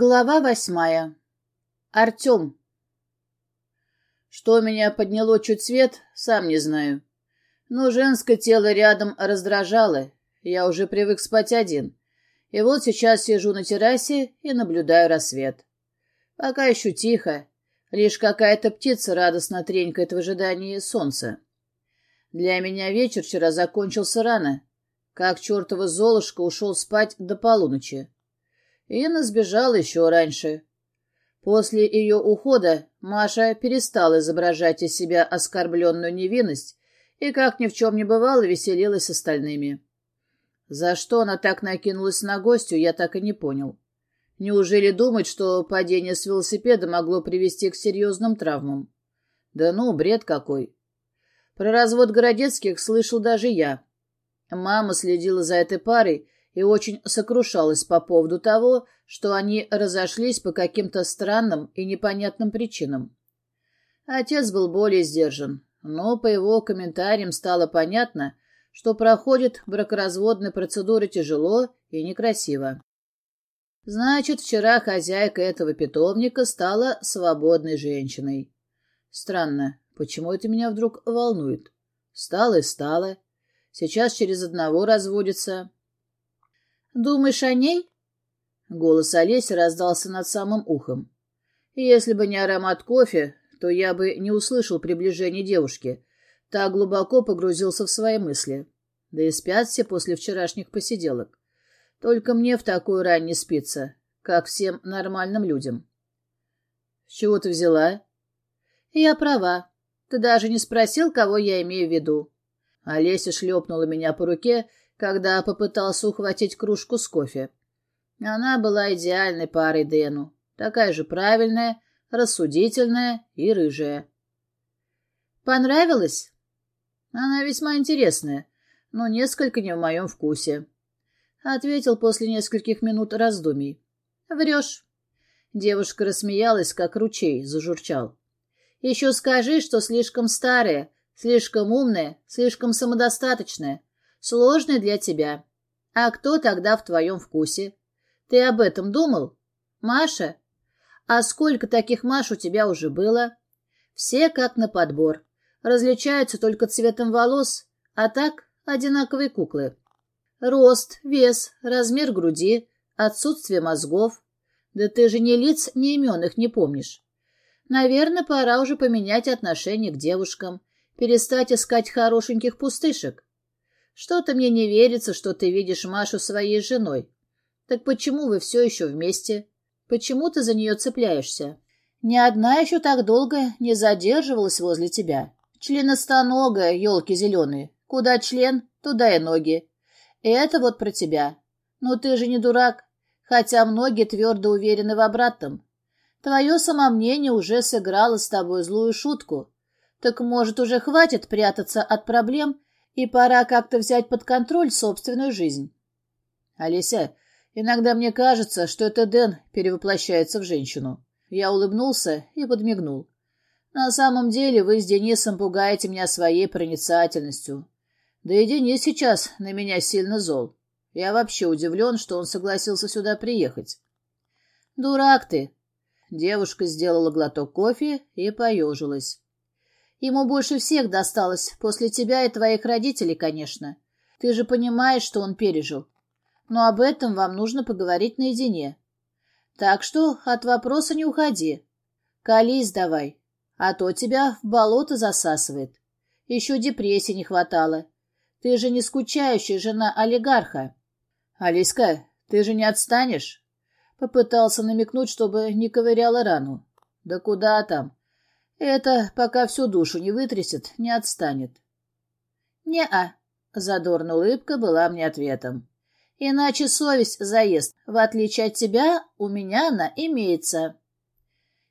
Глава восьмая. Артем. Что меня подняло чуть свет, сам не знаю. Но женское тело рядом раздражало. Я уже привык спать один. И вот сейчас сижу на террасе и наблюдаю рассвет. Пока еще тихо. Лишь какая-то птица радостно тренькает в ожидании солнца. Для меня вечер вчера закончился рано. Как чертова золушка ушел спать до полуночи. Инна сбежала еще раньше. После ее ухода Маша перестала изображать из себя оскорбленную невинность и, как ни в чем не бывало, веселилась с остальными. За что она так накинулась на гостю, я так и не понял. Неужели думать, что падение с велосипеда могло привести к серьезным травмам? Да ну, бред какой. Про развод Городецких слышал даже я. Мама следила за этой парой и очень сокрушалась по поводу того, что они разошлись по каким-то странным и непонятным причинам. Отец был более сдержан, но по его комментариям стало понятно, что проходит бракоразводная процедура тяжело и некрасиво. Значит, вчера хозяйка этого питомника стала свободной женщиной. Странно, почему это меня вдруг волнует? Стала и стала. Сейчас через одного разводится. «Думаешь о ней?» Голос Олеси раздался над самым ухом. Если бы не аромат кофе, то я бы не услышал приближения девушки. Так глубоко погрузился в свои мысли. Да и спят все после вчерашних посиделок. Только мне в такую рань не спится, как всем нормальным людям. С чего ты взяла? Я права. Ты даже не спросил, кого я имею в виду. Олеся шлепнула меня по руке когда попытался ухватить кружку с кофе. Она была идеальной парой Дэну, такая же правильная, рассудительная и рыжая. «Понравилась?» «Она весьма интересная, но несколько не в моем вкусе», — ответил после нескольких минут раздумий. «Врешь». Девушка рассмеялась, как ручей, зажурчал. «Еще скажи, что слишком старая, слишком умная, слишком самодостаточная. Сложный для тебя. А кто тогда в твоем вкусе? Ты об этом думал? Маша? А сколько таких Маш у тебя уже было? Все как на подбор. Различаются только цветом волос, а так одинаковые куклы. Рост, вес, размер груди, отсутствие мозгов. Да ты же ни лиц, ни имен их не помнишь. Наверное, пора уже поменять отношение к девушкам, перестать искать хорошеньких пустышек. Что-то мне не верится, что ты видишь Машу своей женой. Так почему вы все еще вместе? Почему ты за нее цепляешься? Ни одна еще так долго не задерживалась возле тебя. Членостоногая, елки зеленые. Куда член, туда и ноги. Это вот про тебя. Но ты же не дурак, хотя многие твердо уверены в обратном. Твое самомнение уже сыграло с тобой злую шутку. Так, может, уже хватит прятаться от проблем и пора как-то взять под контроль собственную жизнь. Олеся, иногда мне кажется, что это Дэн перевоплощается в женщину. Я улыбнулся и подмигнул. На самом деле вы с Денисом пугаете меня своей проницательностью. Да и Денис сейчас на меня сильно зол. Я вообще удивлен, что он согласился сюда приехать. Дурак ты. Девушка сделала глоток кофе и поежилась. Ему больше всех досталось, после тебя и твоих родителей, конечно. Ты же понимаешь, что он пережил. Но об этом вам нужно поговорить наедине. Так что от вопроса не уходи. Колись давай, а то тебя в болото засасывает. Еще депрессии не хватало. Ты же не скучающая жена олигарха. Алиска, ты же не отстанешь? Попытался намекнуть, чтобы не ковыряла рану. Да куда там? Это, пока всю душу не вытрясет, не отстанет. «Не-а», — задорная улыбка была мне ответом. «Иначе совесть заест. В отличие от тебя, у меня она имеется».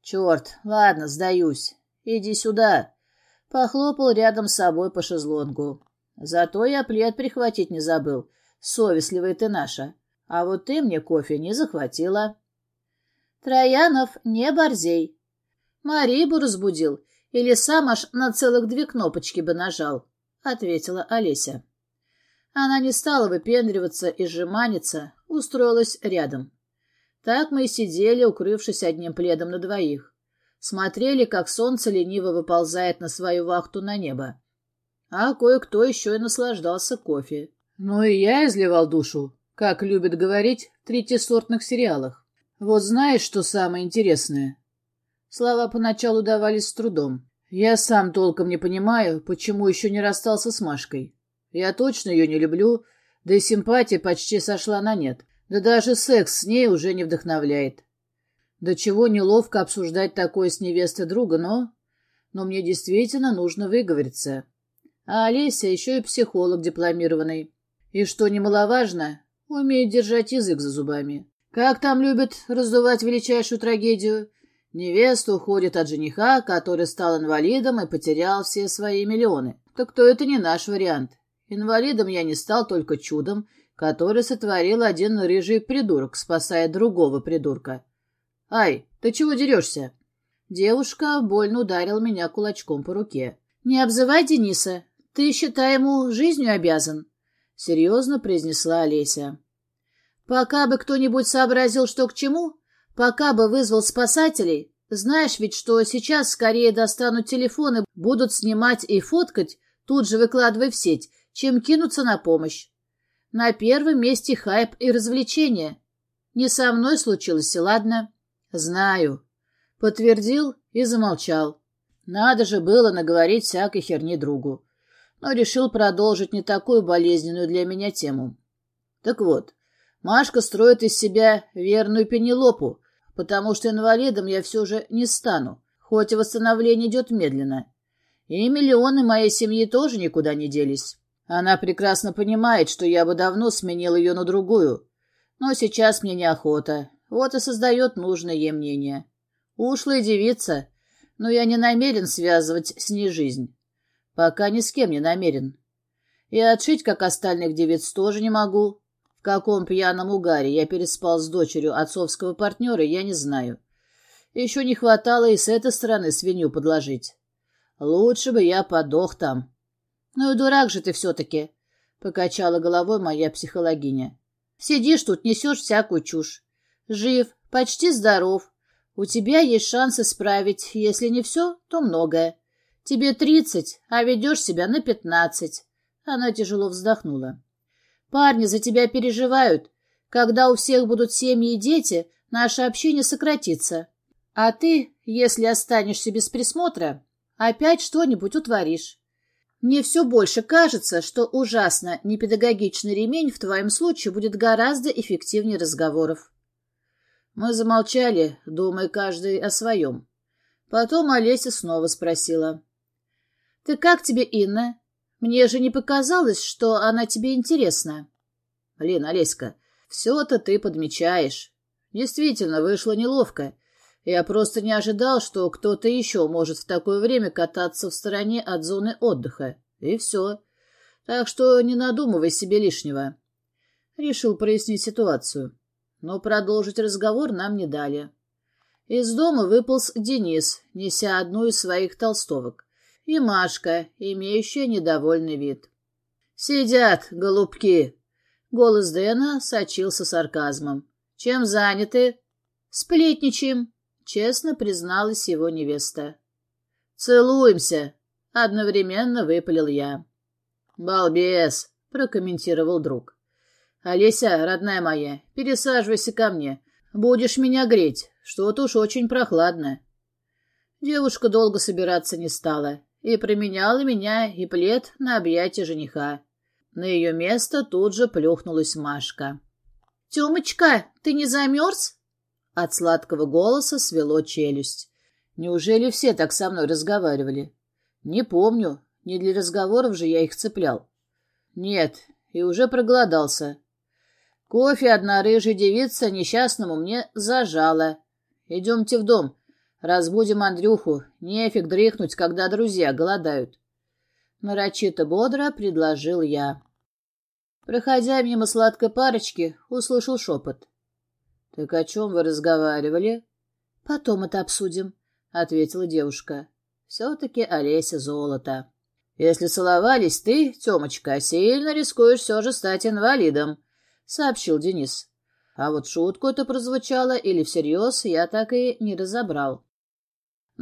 «Черт, ладно, сдаюсь. Иди сюда». Похлопал рядом с собой по шезлонгу. «Зато я плед прихватить не забыл. Совестливая ты наша. А вот ты мне кофе не захватила». «Троянов, не борзей», Марию бы разбудил, или сам аж на целых две кнопочки бы нажал, — ответила Олеся. Она не стала выпендриваться и сжиманиться, устроилась рядом. Так мы и сидели, укрывшись одним пледом на двоих. Смотрели, как солнце лениво выползает на свою вахту на небо. А кое-кто еще и наслаждался кофе. Ну и я изливал душу, как любят говорить в третьесортных сериалах. Вот знаешь, что самое интересное? Слова поначалу давались с трудом. Я сам толком не понимаю, почему еще не расстался с Машкой. Я точно ее не люблю, да и симпатия почти сошла на нет. Да даже секс с ней уже не вдохновляет. До чего неловко обсуждать такое с невестой друга, но... Но мне действительно нужно выговориться. А Олеся еще и психолог дипломированный. И, что немаловажно, умеет держать язык за зубами. Как там любят раздувать величайшую трагедию? Невеста уходит от жениха, который стал инвалидом и потерял все свои миллионы. Так то это не наш вариант. Инвалидом я не стал только чудом, который сотворил один рыжий придурок, спасая другого придурка. «Ай, ты чего дерешься?» Девушка больно ударила меня кулачком по руке. «Не обзывай Дениса. Ты, считай, ему жизнью обязан», — серьезно произнесла Олеся. «Пока бы кто-нибудь сообразил, что к чему, Пока бы вызвал спасателей, знаешь ведь, что сейчас скорее достанут телефоны, будут снимать и фоткать, тут же выкладывая в сеть, чем кинуться на помощь. На первом месте хайп и развлечения. Не со мной случилось, и ладно. Знаю. Подтвердил и замолчал. Надо же было наговорить всякой херни другу. Но решил продолжить не такую болезненную для меня тему. Так вот, Машка строит из себя верную Пенелопу, потому что инвалидом я все же не стану, хоть восстановление идет медленно. И миллионы моей семьи тоже никуда не делись. Она прекрасно понимает, что я бы давно сменил ее на другую. Но сейчас мне неохота. Вот и создает нужное ей мнение. Ушлая девица, но я не намерен связывать с ней жизнь. Пока ни с кем не намерен. И отшить, как остальных девиц, тоже не могу. Каком пьяном угаре я переспал с дочерью отцовского партнера, я не знаю. Еще не хватало и с этой стороны свинью подложить. Лучше бы я подох там. Ну и дурак же ты все-таки, — покачала головой моя психологиня. Сидишь тут, несешь всякую чушь. Жив, почти здоров. У тебя есть шанс исправить, если не все, то многое. Тебе тридцать, а ведешь себя на пятнадцать. Она тяжело вздохнула. Парни за тебя переживают. Когда у всех будут семьи и дети, наше общение сократится. А ты, если останешься без присмотра, опять что-нибудь утворишь. Мне все больше кажется, что ужасно непедагогичный ремень в твоем случае будет гораздо эффективнее разговоров. Мы замолчали, думая каждый о своем. Потом Олеся снова спросила. — Ты как тебе, Инна? Мне же не показалось, что она тебе интересна. Лена, Олеська, все-то ты подмечаешь. Действительно, вышло неловко. Я просто не ожидал, что кто-то еще может в такое время кататься в стороне от зоны отдыха. И все. Так что не надумывай себе лишнего. Решил прояснить ситуацию. Но продолжить разговор нам не дали. Из дома выполз Денис, неся одну из своих толстовок и Машка, имеющая недовольный вид. «Сидят, голубки!» Голос Дэна сочился сарказмом. «Чем заняты?» «Сплетничаем», — честно призналась его невеста. «Целуемся», — одновременно выпалил я. «Балбес», — прокомментировал друг. «Олеся, родная моя, пересаживайся ко мне. Будешь меня греть, что-то уж очень прохладно». Девушка долго собираться не стала и променяла меня и плед на объятия жениха. На ее место тут же плюхнулась Машка. — Темочка, ты не замерз? От сладкого голоса свело челюсть. Неужели все так со мной разговаривали? Не помню, не для разговоров же я их цеплял. Нет, и уже проголодался. Кофе одна рыжая девица несчастному мне зажала. Идемте в дом, Разбудим Андрюху. Нефиг дрыхнуть, когда друзья голодают. Нарочито бодро предложил я. Проходя мимо сладкой парочки, услышал шепот. — Так о чем вы разговаривали? — Потом это обсудим, — ответила девушка. — Все-таки Олеся золото. — Если целовались, ты, Темочка, сильно рискуешь все же стать инвалидом, — сообщил Денис. А вот шутку это прозвучало или всерьез, я так и не разобрал.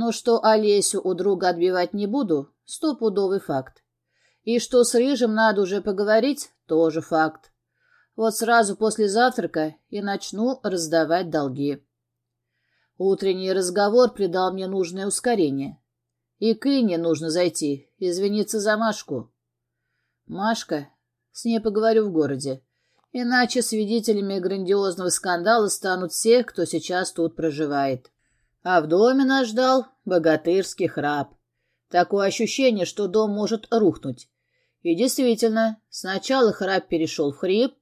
Но что Олесю у друга отбивать не буду, стопудовый факт. И что с Рыжим надо уже поговорить, тоже факт. Вот сразу после завтрака и начну раздавать долги. Утренний разговор придал мне нужное ускорение. И к Инне нужно зайти, извиниться за Машку. Машка, с ней поговорю в городе. Иначе свидетелями грандиозного скандала станут все, кто сейчас тут проживает. А в доме нас ждал богатырский храп. Такое ощущение, что дом может рухнуть. И действительно, сначала храп перешел в хрип,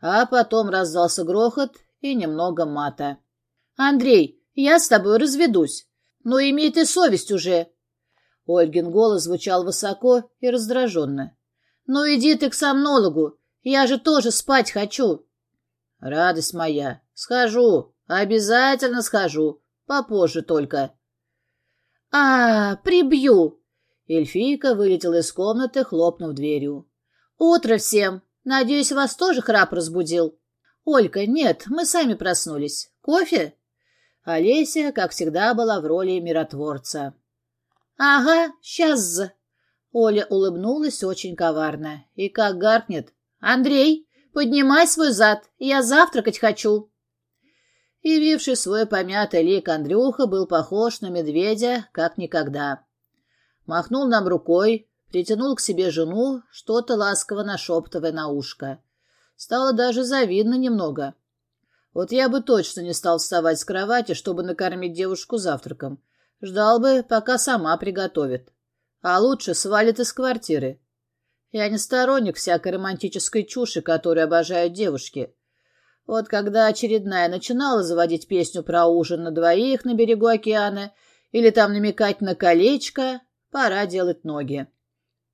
а потом раздался грохот и немного мата. «Андрей, я с тобой разведусь. Но имей ты совесть уже. Ольгин голос звучал высоко и раздраженно. Ну иди ты к сомнологу. Я же тоже спать хочу. Радость моя. Схожу. Обязательно схожу. Попозже только. А, прибью. Эльфийка вылетела из комнаты, хлопнув дверью. Утро всем. Надеюсь, вас тоже храп разбудил. Олька, нет, мы сами проснулись. Кофе? Олеся, как всегда, была в роли миротворца. «Ага, сейчас!» Оля улыбнулась очень коварно. И как гаркнет. «Андрей, поднимай свой зад, я завтракать хочу!» Явивший свой помятый лик Андрюха был похож на медведя, как никогда. Махнул нам рукой, притянул к себе жену, что-то ласково нашептывая на ушко. Стало даже завидно немного. Вот я бы точно не стал вставать с кровати, чтобы накормить девушку завтраком. Ждал бы, пока сама приготовит. А лучше свалит из квартиры. Я не сторонник всякой романтической чуши, которую обожают девушки. Вот когда очередная начинала заводить песню про ужин на двоих на берегу океана или там намекать на колечко, пора делать ноги.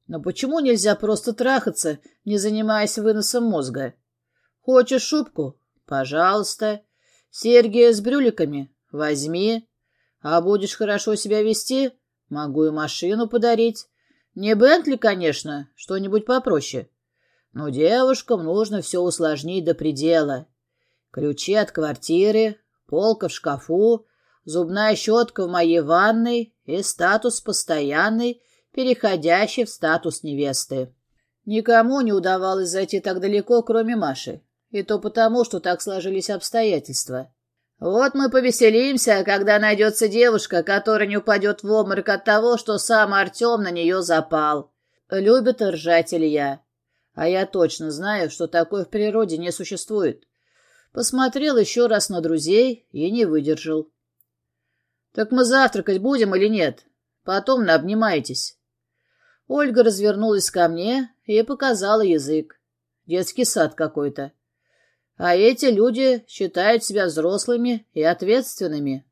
Но почему нельзя просто трахаться, не занимаясь выносом мозга? Хочешь шубку? Пожалуйста. Серьги с брюликами? Возьми. А будешь хорошо себя вести? Могу и машину подарить. Не Бентли, конечно, что-нибудь попроще. Но девушкам нужно все усложнить до предела. Ключи от квартиры, полка в шкафу, зубная щетка в моей ванной и статус постоянный, переходящий в статус невесты. Никому не удавалось зайти так далеко, кроме Маши. И то потому, что так сложились обстоятельства. Вот мы повеселимся, когда найдется девушка, которая не упадет в обморок от того, что сам Артем на нее запал. Любит ржать Илья. А я точно знаю, что такое в природе не существует. Посмотрел еще раз на друзей и не выдержал. «Так мы завтракать будем или нет? Потом наобнимаетесь». Ольга развернулась ко мне и показала язык. Детский сад какой-то. А эти люди считают себя взрослыми и ответственными.